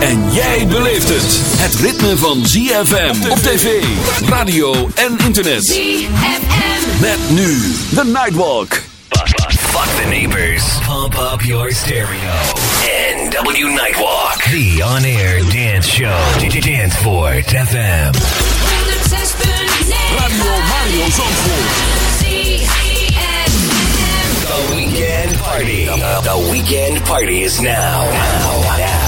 En jij beleeft het. Het ritme van ZFM op tv, radio en internet. ZFM. Met nu The Nightwalk. Fuck the neighbors. Pump up your stereo. NW Nightwalk. The on-air dance show. Danceport FM. 106.9 Radio Mario Zandvoort. ZFM. The weekend party. The weekend party is now. Now. Now.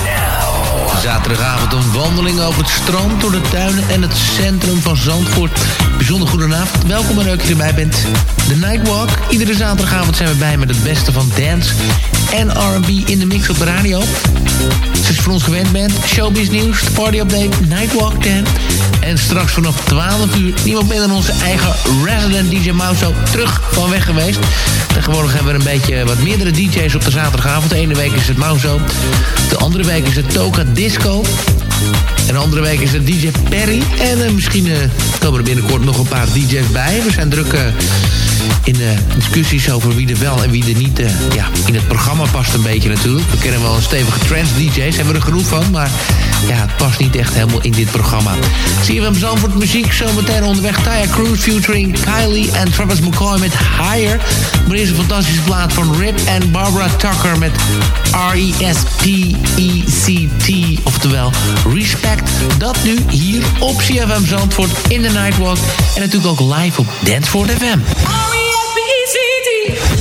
Zaterdagavond een wandeling over het strand, door de tuinen en het centrum van Zandvoort. Bijzonder goedenavond, welkom en leuk dat je erbij bent. De Nightwalk, iedere zaterdagavond zijn we bij met het beste van dance en R&B in de mix op de radio. Zoals je voor ons gewend bent, showbiz nieuws, de party update, Nightwalk 10. En straks vanaf 12 uur niemand minder dan onze eigen resident DJ Mauso terug van weg geweest. Tegenwoordig hebben we een beetje wat meerdere DJ's op de zaterdagavond. De ene week is het Mauso, de andere week is het Toka Disco. En de andere week is het DJ Perry. En eh, misschien eh, komen er binnenkort nog een paar DJ's bij. We zijn druk eh, in eh, discussies over wie er wel en wie er niet ja, in het programma past een beetje natuurlijk. We kennen wel een stevige trance DJ's, hebben we er genoeg van. Maar ja, het past niet echt helemaal in dit programma. Hem Zandvoort muziek zometeen onderweg. Taya Cruz featuring Kylie en Travis McCoy met Higher. Maar eerst een fantastische plaat van Rip en Barbara Tucker met R-E-S-P-E-C-T. Oftewel Respect. Dat nu hier op CFM Zandvoort in de Nightwalk. En natuurlijk ook live op Danceford FM. R-E-S-P-E-C-T.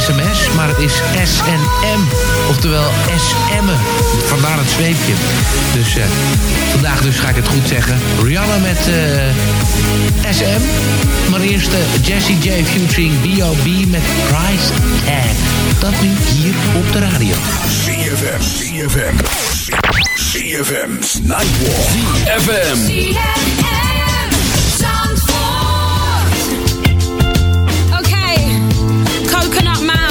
sms, maar het is SNM. Oftewel SM'en. Vandaar het zweepje. Dus eh, vandaag dus ga ik het goed zeggen. Rihanna met eh, SM. Maar eerst eh, uh, Jesse J featuring B.O.B. met Price Tag. Dat nu hier op de radio. CFM, CFM, CFM's Nightwalk. CFM. coconut man.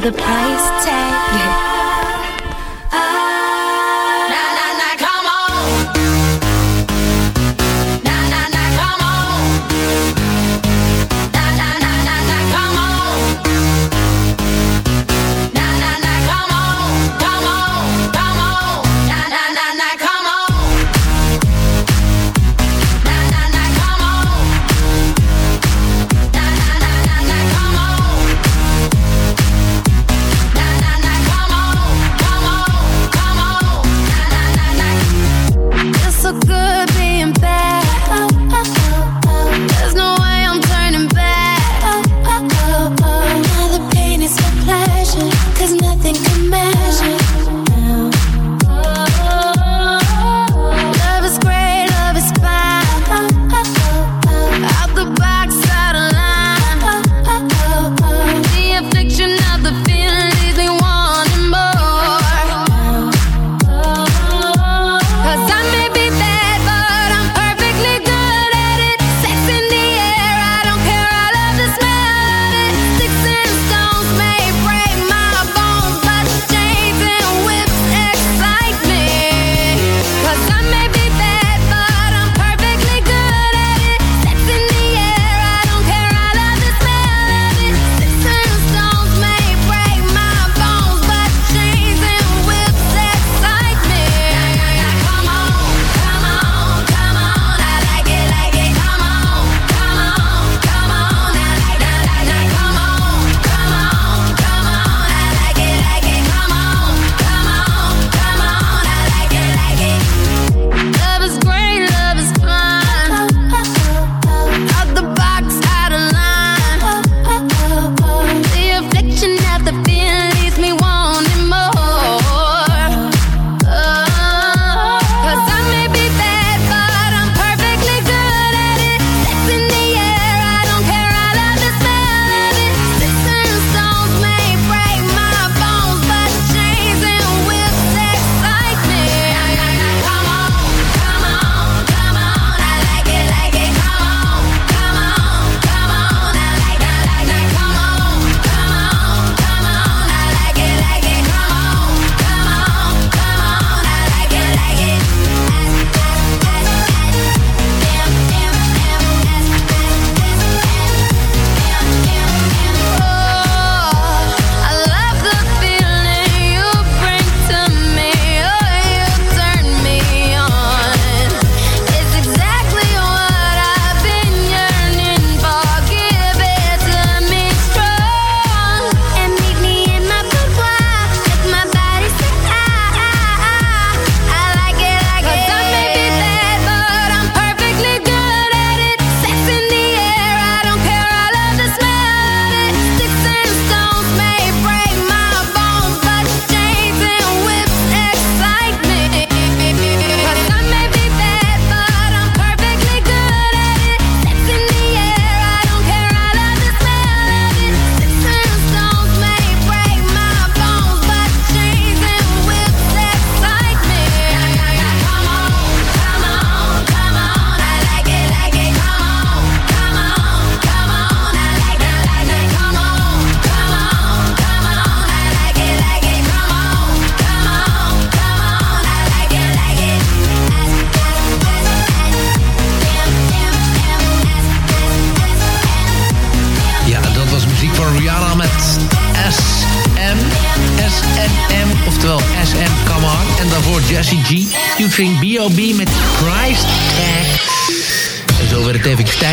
Forget about the price tag.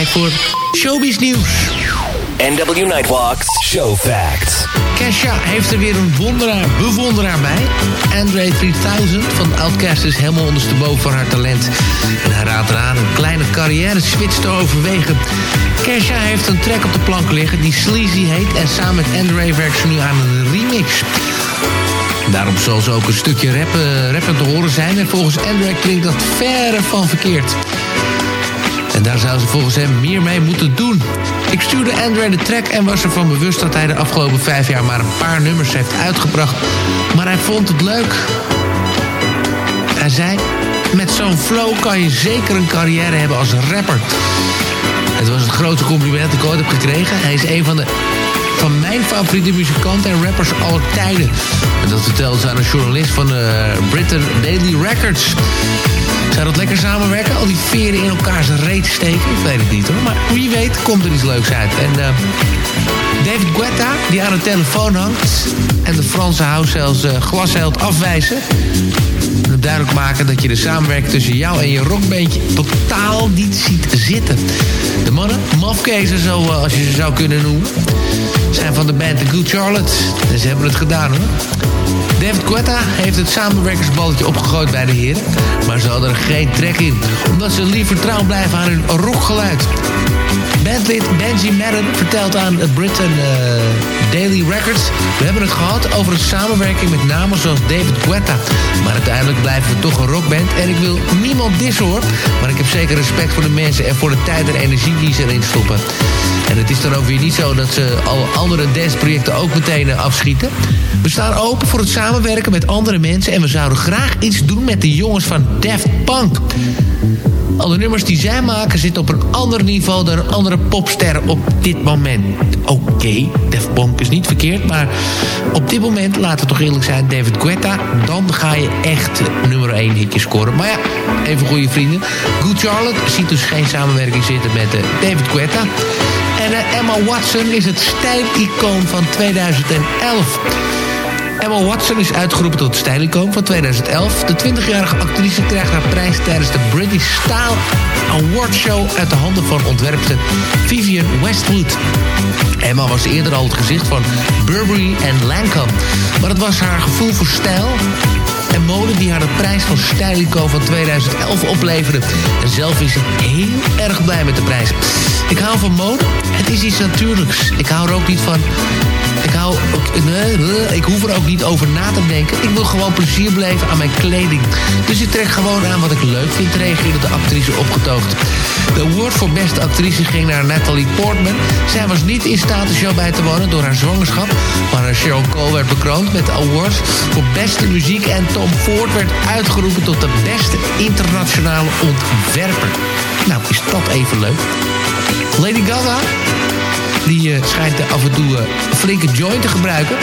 Tijd voor Showbiz Nieuws. NW Nightwalks Show Facts. Kesha heeft er weer een wonderaar, bewonderaar bij. Andre 3000 van Outcast is helemaal ondersteboven van haar talent. En hij raadt eraan een kleine carrière switch te overwegen. Kesha heeft een track op de plank liggen die Sleazy heet... en samen met Andre werkt ze nu aan een remix. Daarom zal ze ook een stukje rappen, rappen te horen zijn... en volgens Andre klinkt dat verre van verkeerd. En daar zou ze volgens hem meer mee moeten doen. Ik stuurde Andre de track en was ervan bewust dat hij de afgelopen vijf jaar maar een paar nummers heeft uitgebracht. Maar hij vond het leuk. Hij zei, met zo'n flow kan je zeker een carrière hebben als rapper. Het was het grootste compliment dat ik ooit heb gekregen. Hij is een van de van mijn favoriete muzikanten en rappers aller tijden. En dat vertelde ze aan een journalist van uh, Britain Daily Records. Zou dat lekker samenwerken? Al die veren in elkaars reet steken? Ik weet het niet hoor. Maar wie weet komt er iets leuks uit. En uh, David Guetta, die aan de telefoon hangt... en de Franse househeld uh, glasheld afwijzen... en duidelijk maken dat je de samenwerking tussen jou en je rockbeentje... totaal niet ziet De mannen, mafkezen zo uh, als je ze zou kunnen noemen... zijn van de band The Good Charlotte. En ze hebben het gedaan hoor. David Guetta heeft het samenwerkersballetje opgegooid bij de heren. Maar ze hadden er geen trek in. Omdat ze liever trouw blijven aan hun rockgeluid. Bandlid Benji Madden vertelt aan Britain uh, Daily Records... We hebben het gehad over een samenwerking met namen zoals David Guetta. Maar uiteindelijk blijven we toch een rockband. En ik wil niemand dissen hoor. Maar ik heb zeker respect voor de mensen en voor de tijd en energie die ze erin stoppen. En het is dan ook weer niet zo dat ze al andere danceprojecten ook meteen afschieten. We staan open voor het samenwerken met andere mensen... en we zouden graag iets doen met de jongens van Daft Punk. Alle nummers die zij maken zitten op een ander niveau... dan andere popsterren op dit moment. Oké, okay, Daft Punk is niet verkeerd... maar op dit moment, laten we toch eerlijk zijn... David Guetta, dan ga je echt nummer 1 hitje scoren. Maar ja, even goede vrienden. Good Charlotte ziet dus geen samenwerking zitten met uh, David Guetta... En uh, Emma Watson is het stijlicoon van 2011. Emma Watson is uitgeroepen tot stijlicoon van 2011. De 20-jarige actrice krijgt haar prijs tijdens de British Style Award Show... uit de handen van ontwerpster Vivian Westwood. Emma was eerder al het gezicht van Burberry en Lancome. Maar het was haar gevoel voor stijl en mode die haar de prijs van Stijlico van 2011 opleverde. En zelf is ze heel erg blij met de prijs. Ik hou van mode. Het is iets natuurlijks. Ik hou er ook niet van... Ik hou... Ik hoef er ook niet over na te denken. Ik wil gewoon plezier beleven aan mijn kleding. Dus ik trek gewoon aan wat ik leuk vind, reageerde de actrice opgetoogd. De award voor beste actrice ging naar Natalie Portman. Zij was niet in staat de show bij te wonen door haar zwangerschap. Maar Cheryl Cole werd bekroond met de awards voor beste muziek. En Werd uitgeroepen tot de beste internationale ontwerper. Nou, is dat even leuk. Lady Gaga, die uh, schijnt af en toe een flinke joint te gebruiken.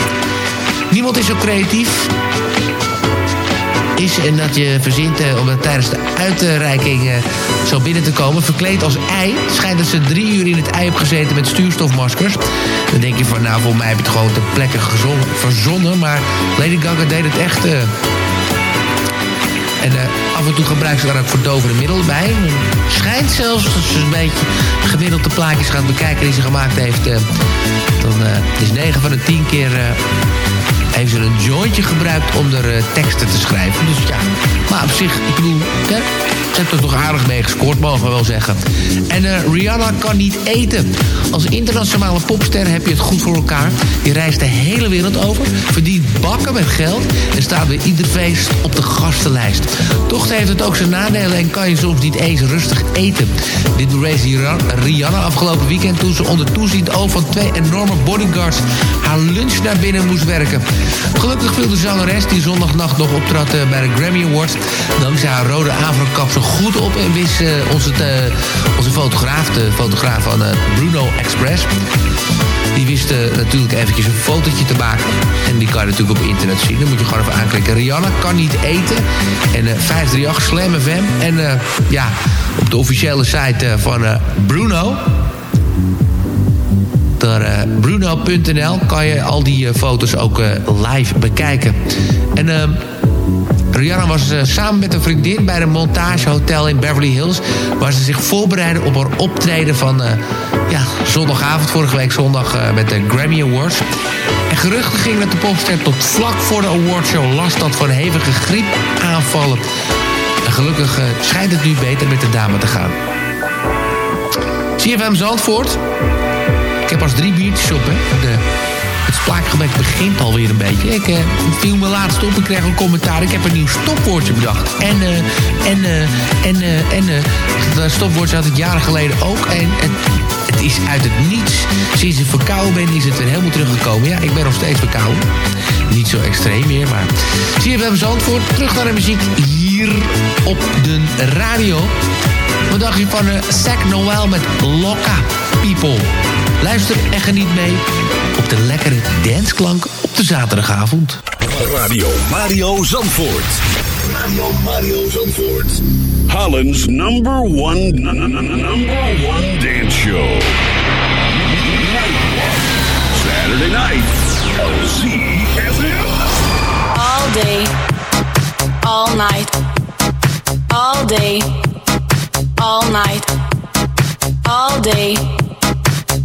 Niemand is zo creatief is en dat je verzint uh, om tijdens de uitreiking zo binnen te komen. Verkleed als ei. Schijnt dat ze drie uur in het ei hebben gezeten met stuurstofmaskers. Dan denk je van, nou, voor mij heb je het gewoon ter plekke verzonnen. Maar Lady Gaga deed het echt... en uh, af en toe gebruikt ze daar ook verdovende middelen bij. Schijnt zelfs, als ze een beetje gemiddelde plaatjes gaat bekijken die ze gemaakt heeft... Uh, dan uh, is 9 van de 10 keer heeft ze een jointje gebruikt om er teksten te schrijven. Dus ja, maar op zich, ik bedoel, ze heeft er toch aardig mee gescoord, mogen we wel zeggen. En uh, Rihanna kan niet eten. Als internationale popster heb je het goed voor elkaar. Je reist de hele wereld over, verdient bakken met geld... en staat bij ieder feest op de gastenlijst. Toch heeft het ook zijn nadelen en kan je soms niet eens rustig eten. Dit bewees Rihanna afgelopen weekend... toen ze onder toezicht oog van twee enorme bodyguards... haar lunch naar binnen moest werken. Gelukkig viel de zangeres die zondagnacht nog optrad uh, bij de Grammy Awards... dankzij haar rode afro goed op en wist uh, onze, uh, onze fotograaf, de fotograaf van Bruno Express... Die wist natuurlijk eventjes een fotootje te maken. En die kan je natuurlijk op internet zien. Dan moet je gewoon even aanklikken. Rihanna kan niet eten. En 538 Slam FM. En ja, op de officiële site van Bruno uh, bruno.nl kan je al die uh, foto's ook uh, live bekijken. En Rihanna was eh, samen met een vriendin bij een montagehotel in Beverly Hills... waar ze zich voorbereiden op haar optreden van eh, ja, zondagavond, vorige week zondag... eh, met de Grammy Awards. En geruchten gingen dat de popster tot vlak voor de awardshow last had van hevige griepaanvallen. En gelukkig schijnt het nu beter met de dame te gaan. CFM Zandvoort. Ik heb pas drie biertjes op, hè. De, het spraakgebrek begint alweer een beetje. Ik eh, viel me laatst op en kreeg een commentaar. Ik heb een nieuw stopwoordje bedacht. En, eh, en, eh, en, en, dat stopwoordje had ik jaren geleden ook. En het, is uit het niets. Sinds ik verkouden ben, is het weer helemaal teruggekomen. Ja, ik ben nog steeds verkouden. Niet zo extreem meer, maar... CFM Zandvoort, terug naar de muziek hier op de radio. Wat dacht je van uh, Zack Noel met Lokka People? Luister en geniet mee op de lekkere dansklank op de zaterdagavond. Radio Mario Zandvoort. Radio Mario Zandvoort. Holland's number one, number one dance show. Saturday night. ZFM. all day, all night, all day, all night, all day,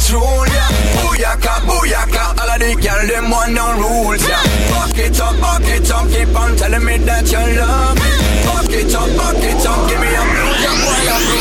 Control ya. Booyaka, booyaka, all of the girl them want no rules ya. Fuck it up, fuck it up, keep on telling me that you love me. Fuck it up, fuck it up, give me a blue, ya boy, I'm rolling.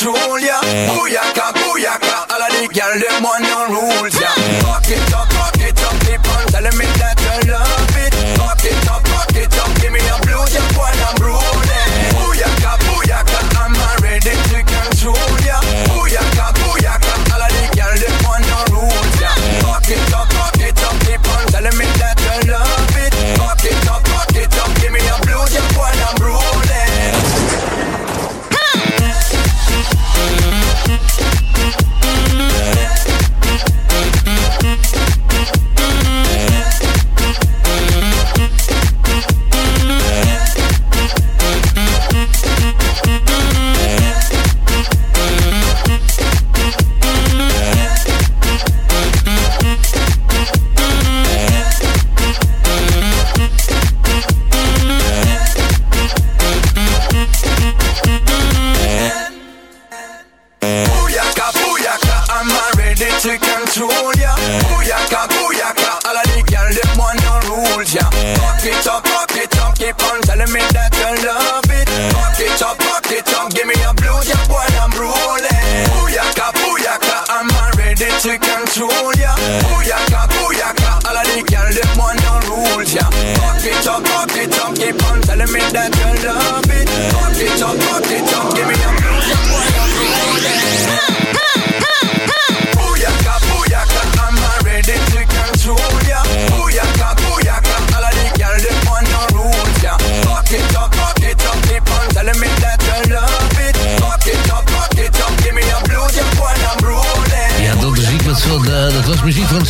Control ya. Booyaka, booyaka, all of the girl them want no rules ya. Fuck it up,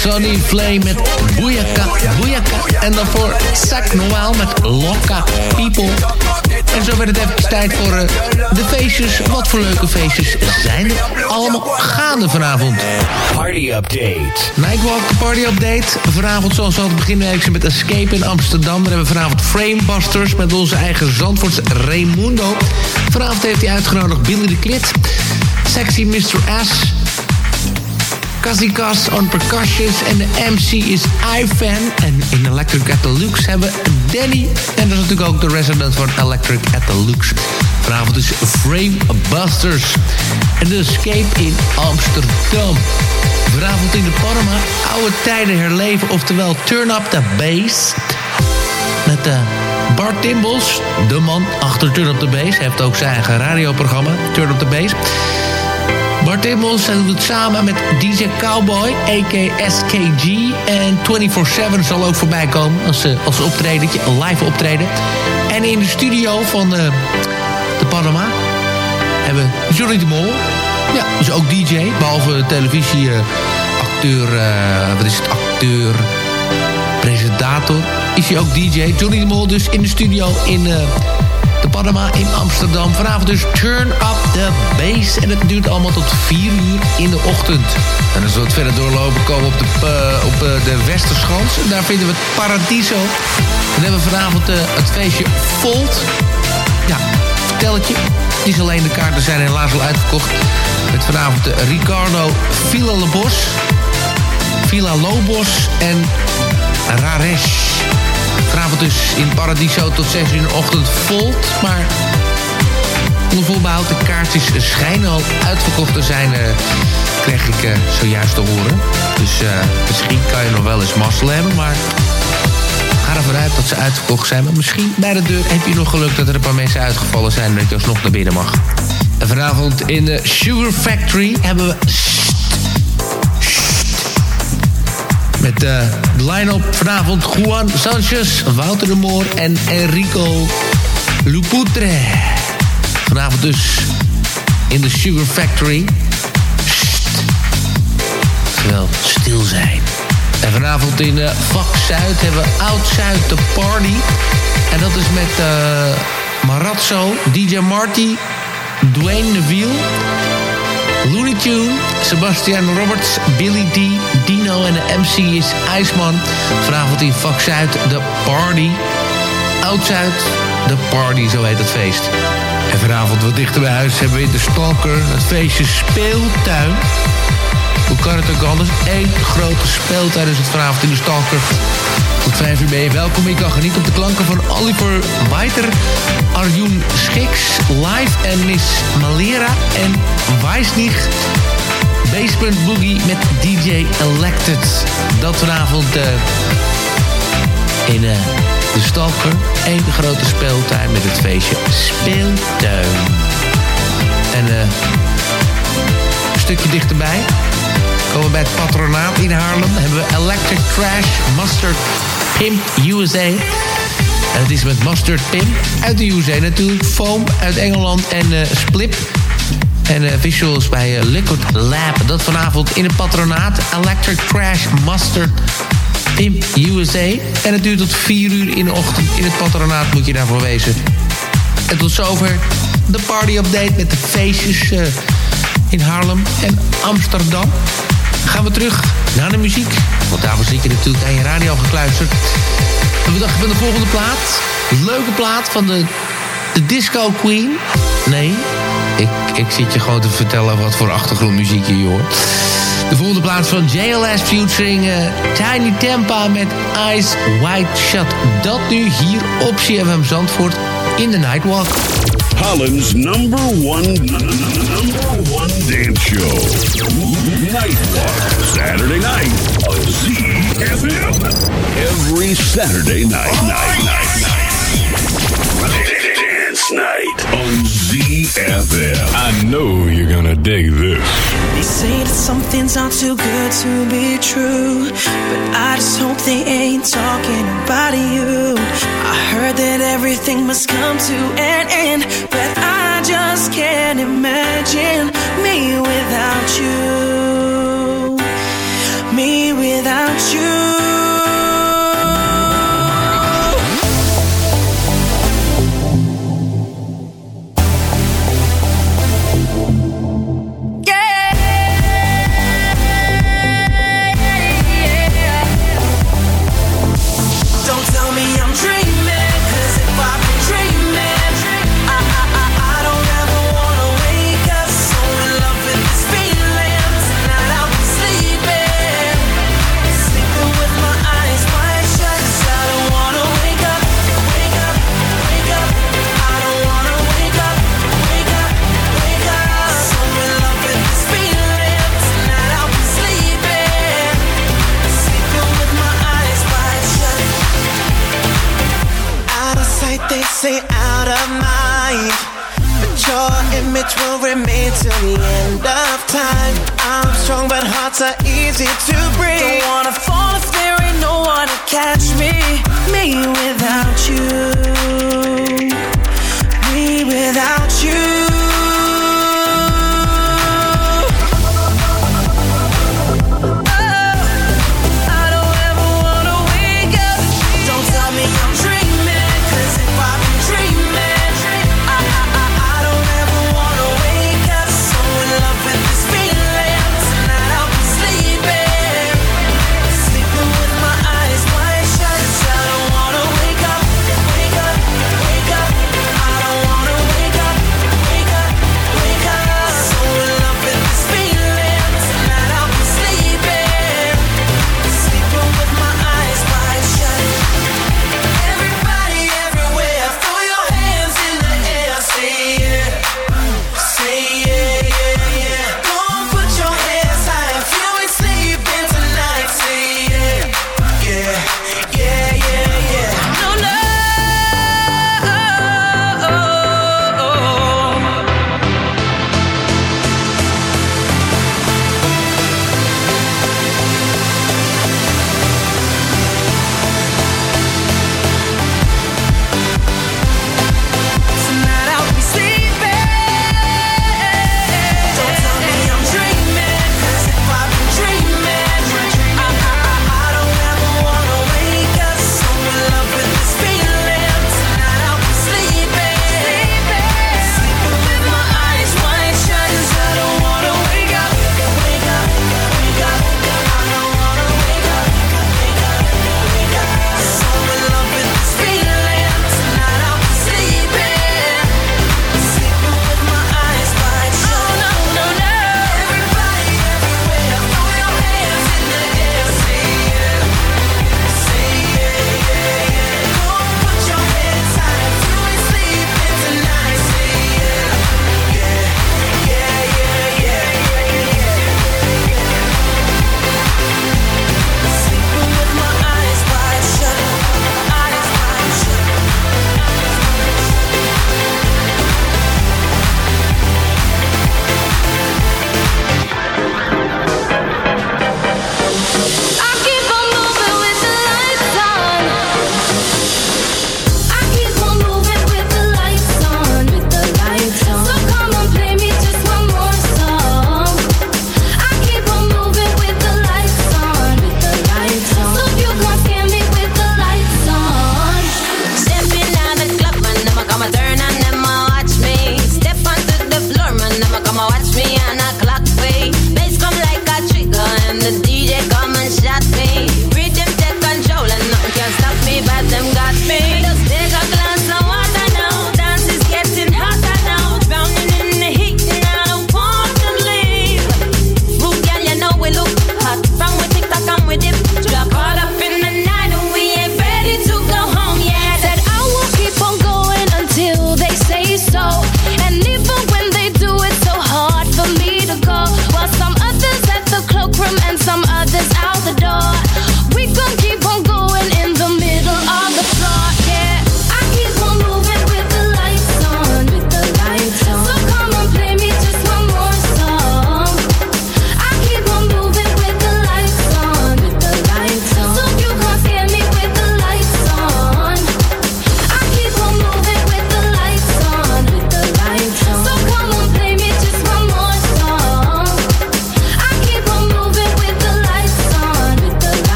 Sonny Flame met Boyaka, Boyaka. En daarvoor Sac Noel met Lokka People. En zo werd het even tijd voor eh, de feestjes. Wat voor leuke feestjes zijn er allemaal gaande vanavond? Party update. Nightwalk, party update. Vanavond zoals altijd beginnen we met Escape in Amsterdam. Dan hebben we vanavond Framebusters met onze eigen Zandvoorts Raimundo. Vanavond heeft hij uitgenodigd Billy de Klit. Sexy Mr. S. Kazikas on percussions. En de MC is Ivan. En in Electric at the Lux hebben we Danny. En dat is natuurlijk ook de resident van Electric at the Lux. Vanavond is Framebusters. En de Escape in Amsterdam. Vanavond in de Panama. Oude tijden herleven. Oftewel Turn Up the Bass. Met eh, Bart Timbels, de man achter Turn Up the. Hij heeft ook zijn eigen radioprogramma, Turn Up the Bass. Bart hij doet het samen met DJ Cowboy, a.k.a. SKG. En 24-7 zal ook voorbij komen als, eh, als optredentje, live optreden. En in de studio van eh, de Panama hebben we Johnny de Mol. Ja, dus ook DJ, behalve televisie, eh, wat is het, acteur, presentator. Is hij ook DJ. Johnny de Mol dus in de studio in de Panama in Amsterdam. Vanavond dus Turn Up The Bass. En het duurt allemaal tot 4 uur in de ochtend. En als we wat verder doorlopen komen op de, eh, op eh, de Westerschans. Daar vinden we het Paradiso. Dan hebben we vanavond eh, het feestje Volt. Ja, vertel het je. De kaarten zijn helaas al uitverkocht. Met vanavond Ricardo Villalobos. Villa Lobos en Raresh. Vanavond dus in Paradiso tot 6 uur in de ochtend volt. Maar onder voorbehoud, de kaartjes schijnen al uitverkocht te zijn... eh, kreeg ik eh, zojuist te horen. Dus eh, misschien kan je nog wel eens mazzel hebben, maar... Ga ervan uit dat ze uitverkocht zijn. Maar misschien bij de deur heb je nog geluk dat er een paar mensen uitgevallen zijn... en dat je alsnog naar binnen mag. En vanavond in de Sugar Factory hebben we... Met de line-up vanavond Juan Sanchez, Wouter de Moor en Enrico Luputre. Vanavond dus in de Sugar Factory. Sst. Terwijl stil zijn. En vanavond in uh, Vak Zuid hebben we Oud Zuid de Party. En dat is met eh Marazzo, DJ Marty, Dwayne Neville... Looney Tune, Sebastian Roberts, Billy D, Dino en de MC is IJsman. Vanavond in Vak Zuid, de party. Oud-Zuid, de party, zo heet het feest. En vanavond wat dichter bij huis hebben we in de Stalker het feestje Speeltuin. Hoe kan het ook anders? Eén grote speeltuin is het vanavond in de Stalker. Tot vijf uur ben je welkom. Je kan genieten op de klanken van Oliver Weiter, Arjun Schiks, Live en Miss Malera en Weisnig. Basement Boogie met DJ Elected. Dat vanavond uh, in uh, de Stalker. Eén grote speeltuin met het feestje Speeltuin. En uh, een stukje dichterbij komen bij het patronaat in Haarlem. hebben we Electric Crash Mustard Pimp USA. En het is met Mustard Pimp uit de USA natuurlijk. Foam uit Engeland en uh, Splip. En uh, visuals bij uh, Liquid Lab. Dat vanavond in het patronaat. Electric Crash Mustard Pimp USA. En het duurt tot 4 uur in de ochtend. In het patronaat moet je daarvoor wezen. En tot zover de party update met de feestjes in Haarlem en Amsterdam gaan we terug naar de muziek. Want daarvoor zit je natuurlijk aan je radio gekluisterd. En we dachten van de volgende plaat. Leuke plaat van de, de Disco Queen. Nee, ik, ik zit je gewoon te vertellen wat voor achtergrondmuziek je hoort. De volgende plaats van JLS featuring uh, Tiny Tempa met Eyes Wide Shut. Dat nu hier op CFM Zandvoort in de Nightwalk. Holland's number one dance show. Nightwalk. Saturday night on ZFM. Every Saturday night, night, night, night. Dance night on ZFM. I know you're gonna dig this. They say that some things are too good to be true, but I just hope they ain't talking about you. I heard that everything must come to an end, but just can't imagine me without you. Me without you. Are easy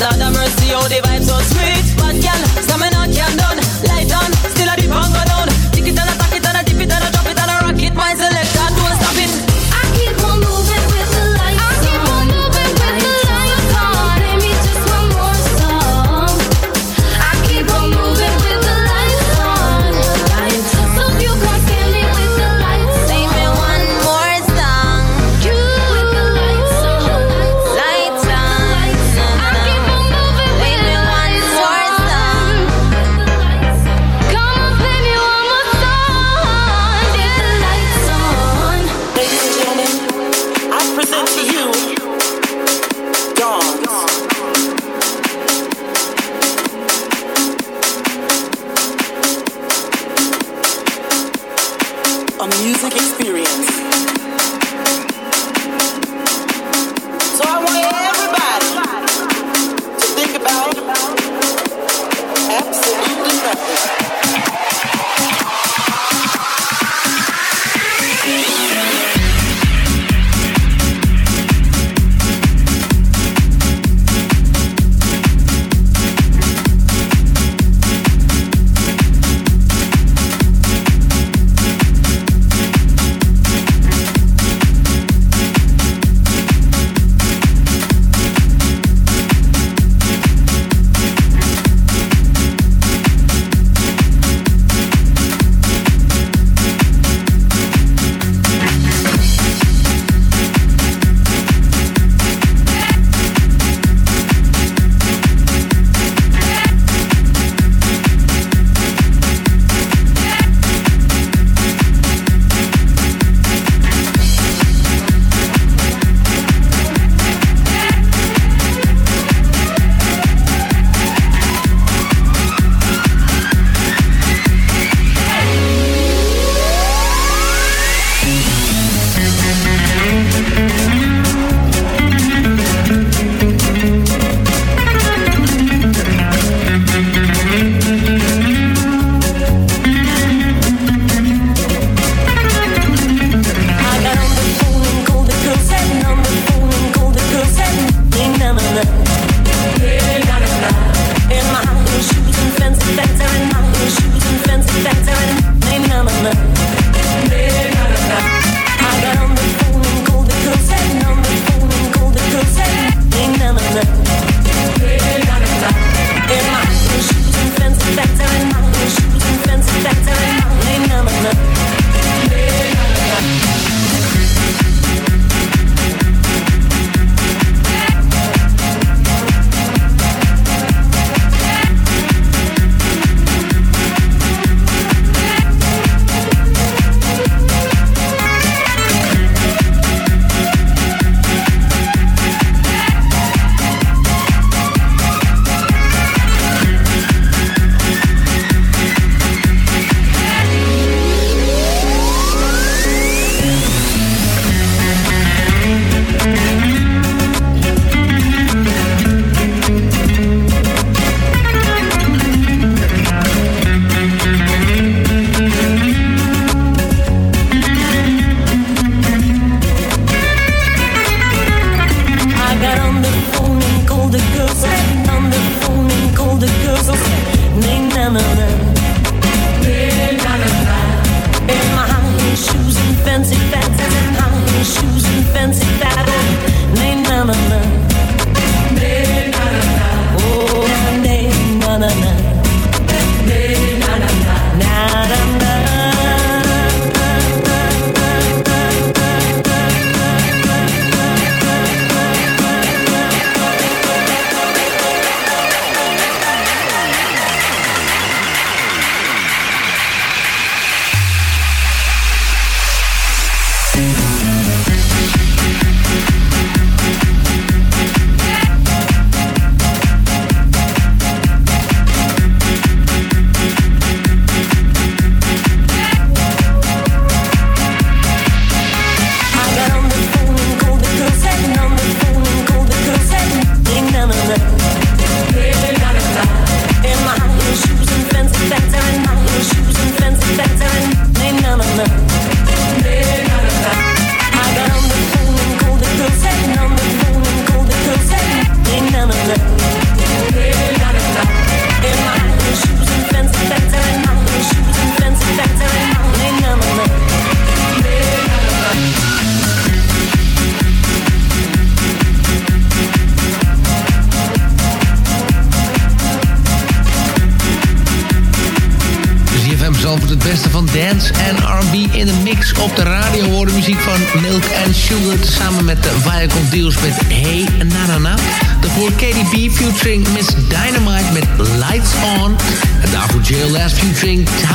Lord have mercy, oh the vibes so sweet.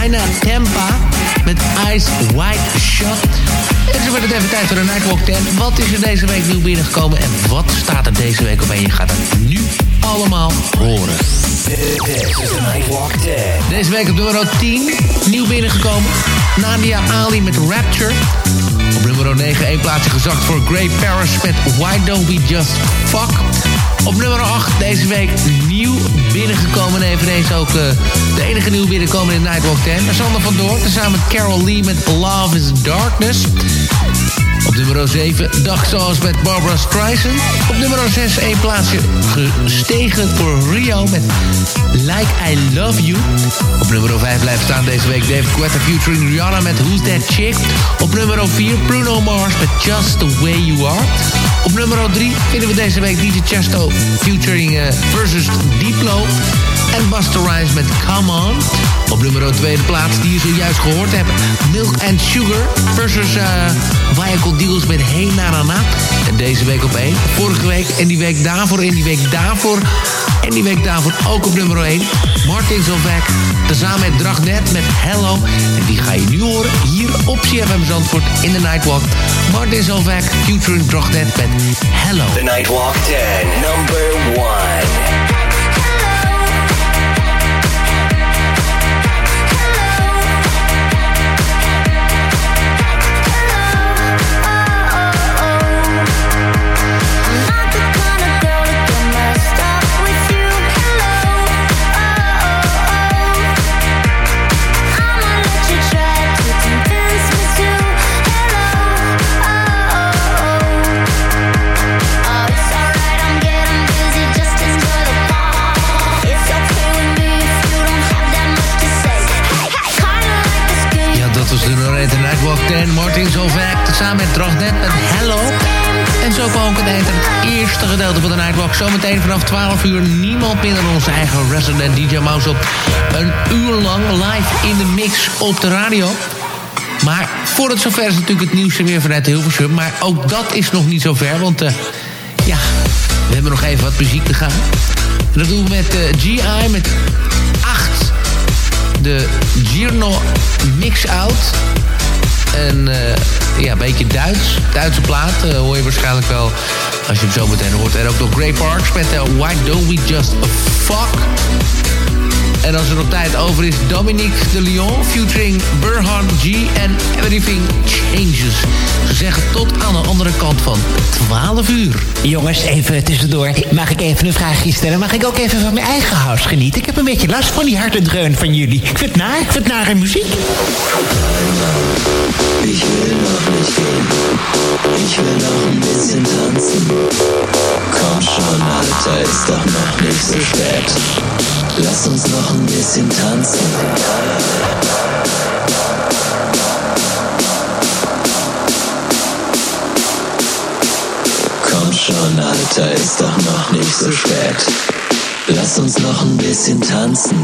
China Tampa met Eyes Wide Shut. En zo werd het even tijd voor de Nightwalk 10. Wat is er deze week nieuw binnengekomen en wat staat er deze week op en je gaat het nu allemaal horen. This is the Nightwalk 10. Deze week op nummer 10, nieuw binnengekomen. Nadia Ali met Rapture. Op nummer 9 één plaatsje gezakt voor Grey Paris met Why Don't We Just Fuck. Op nummer 8 deze week nieuw binnengekomen. En eveneens ook eh, de enige nieuw binnenkomen in Nightwalk 10. Sander van Doorn, tezamen met Carol Lee met Love is Darkness. Op nummer 7 Dag Zoals met Barbara Streisand. Op nummer 6 één plaatsje gestegen voor Rio met Like I Love You. Op nummer 5 blijft staan deze week David Guetta featuring Rihanna met Who's That Chick. Op nummer 4 Bruno Mars met Just The Way You Are. Op nummer 3 vinden we deze week DJ Chesto featuring uh, versus Diplo. En Buster Rhymes met Come On. Op nummer 2 de plaats die je zojuist gehoord hebt. Milk and Sugar versus uh, Deals met Hey Na Na Na. En deze week op 1. Vorige week en die week daarvoor en die week daarvoor. En die week daarvoor ook op nummer 1. Martin Zolbeck. Tezamen met Dragnet met Hello. En die ga je nu horen hier op CFM Zandvoort in de Nightwalk. Martin Zolbeck featuring Dragnet met Hello. The Nightwalk 10, number 1. Met Dragnet met Hello. En zo kwam ook het het eerste gedeelte van de Nightwalk. Zometeen vanaf 12 uur niemand minder dan onze eigen resident DJ Mouse op. Een uur lang live in de mix op de radio. Maar voor het zover is natuurlijk het nieuws weer vanuit Hilversum. Maar ook dat is nog niet zover, want eh, ja, we hebben nog even wat muziek te gaan. Dat doen we met eh, GI, met 8 de Girno Mix Out. En eh, ja, een beetje Duits. Duitse plaat. eh, hoor je waarschijnlijk wel als je hem zo meteen hoort. En ook nog Grey Parks met uh, Why Don't We Just Fuck. En als er nog tijd over is, Dominique de Lyon featuring Burhan G en Everything Changes. Ze zeggen tot aan de andere kant van 12 uur. Jongens, even tussendoor. Mag ik even een vraagje stellen? Mag ik ook even van mijn eigen house genieten? Ik heb een beetje last van die harde dreun van jullie. Ik vind het naar, ik vind het nare muziek. Ich will noch nicht gehen. Ich will noch ein bisschen tanzen. Komm schon, Alter, ist doch noch nicht so spät. Lass uns noch ein bisschen tanzen. Komm schon, Alter, ist doch noch nicht so spät. Lass uns noch ein bisschen tanzen.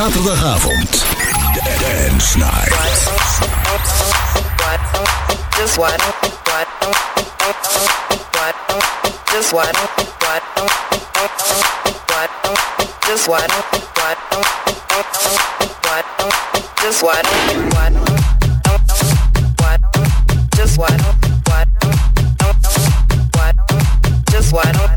Zaterdagavond. Dance Night. Just what? What? What? Just what? What? Just what? What? What?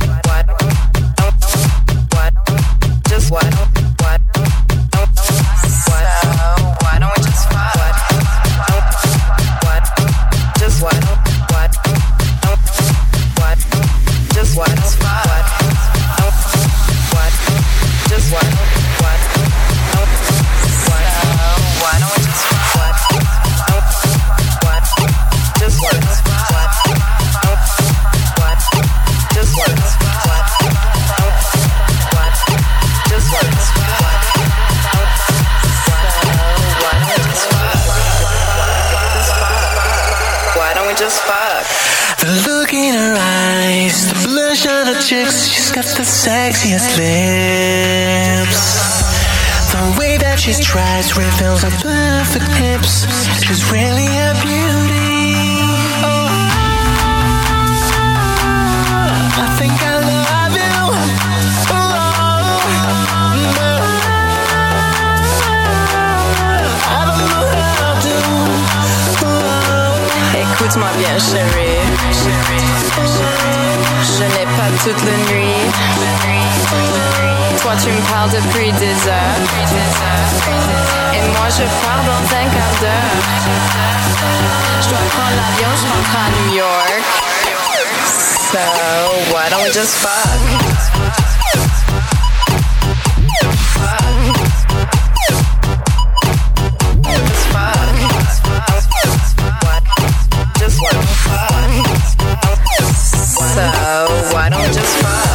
In her eyes, the blush on her cheeks, she's got the sexiest lips. The way that she strides reveals her perfect hips. She's really a beauty. I think I love you. I don't know how to. Écoute-moi bien, chérie. Toi, tu me parles. Et moi, je pars dans un quart d'heure. Je dois prendre l'avion, je rentre à New York. So why don't we just fuck? So why don't just fuck?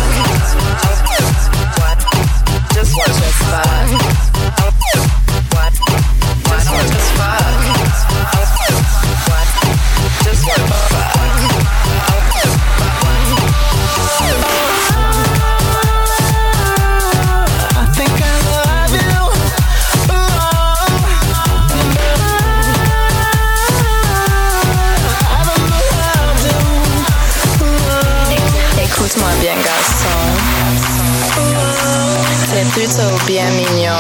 Bien mignon.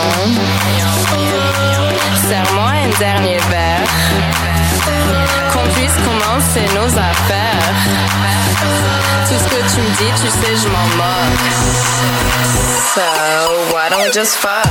Serre-moi un dernier verre. Qu'on puisse commencer nos affaires. Tout ce que tu me dis, tu sais, je m'en moque. So why don't we just fuck?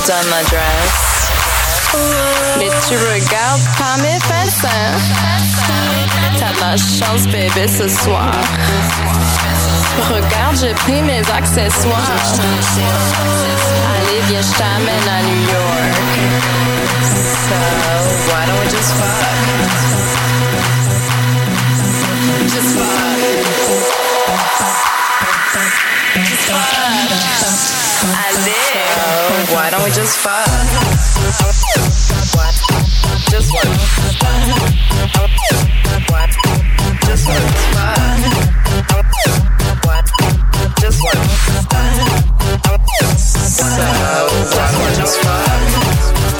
Je donne l'adresse. Mais tu regardes pas mes fesses? T'as de la chance, bébé, ce soir. Regarde, j'ai pris mes accessoires. Allez, viens, je t'amène à New York. So why don't we just fuck? Just fuck. Fuck. Why don't we just fuck? Just what? Just? What? Just just fuck?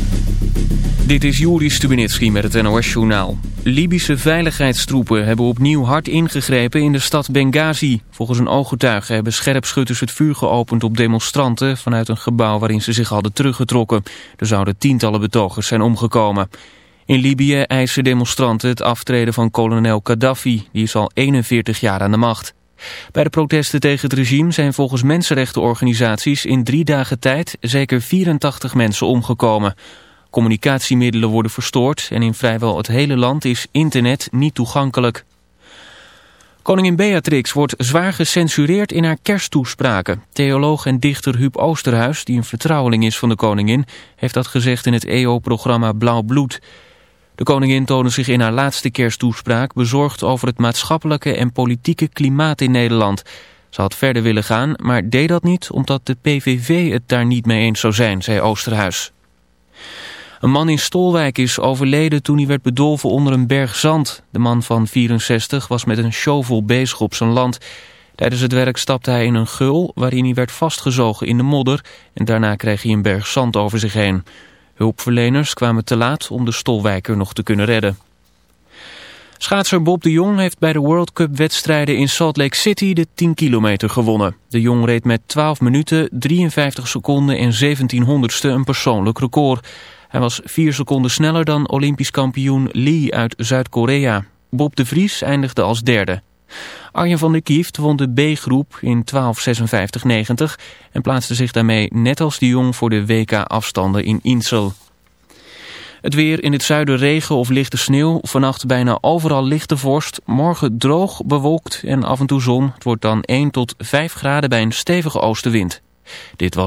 Dit is Juri Stubenitski met het NOS-journaal. Libische veiligheidstroepen hebben opnieuw hard ingegrepen in de stad Benghazi. Volgens een ooggetuige hebben scherpschutters het vuur geopend op demonstranten... vanuit een gebouw waarin ze zich hadden teruggetrokken. Er zouden tientallen betogers zijn omgekomen. In Libië eisen demonstranten het aftreden van kolonel Gaddafi. Die is al 41 jaar aan de macht. Bij de protesten tegen het regime zijn volgens mensenrechtenorganisaties... in drie dagen tijd zeker 84 mensen omgekomen... Communicatiemiddelen worden verstoord en in vrijwel het hele land is internet niet toegankelijk. Koningin Beatrix wordt zwaar gecensureerd in haar kersttoespraken. Theoloog en dichter Huub Oosterhuis, die een vertrouweling is van de koningin, heeft dat gezegd in het EO-programma Blauw Bloed. De koningin toonde zich in haar laatste kersttoespraak bezorgd over het maatschappelijke en politieke klimaat in Nederland. Ze had verder willen gaan, maar deed dat niet omdat de PVV het daar niet mee eens zou zijn, zei Oosterhuis. Een man in Stolwijk is overleden toen hij werd bedolven onder een berg zand. De man van 64 was met een shovel bezig op zijn land. Tijdens het werk stapte hij in een geul waarin hij werd vastgezogen in de modder... en daarna kreeg hij een berg zand over zich heen. Hulpverleners kwamen te laat om de Stolwijker nog te kunnen redden. Schaatser Bob de Jong heeft bij de World Cup wedstrijden in Salt Lake City de 10 kilometer gewonnen. De Jong reed met 12 minuten, 53 seconden en 17 honderdste een persoonlijk record. Hij was 4 seconden sneller dan Olympisch kampioen Lee uit Zuid-Korea. Bob de Vries eindigde als derde. Arjen van der Kieft won de B-groep in 12.56.90 en plaatste zich daarmee net als de Jong voor de WK-afstanden in Insel. Het weer in het zuiden regen of lichte sneeuw. Vannacht bijna overal lichte vorst. Morgen droog, bewolkt en af en toe zon. Het wordt dan 1 tot 5 graden bij een stevige oostenwind. Dit was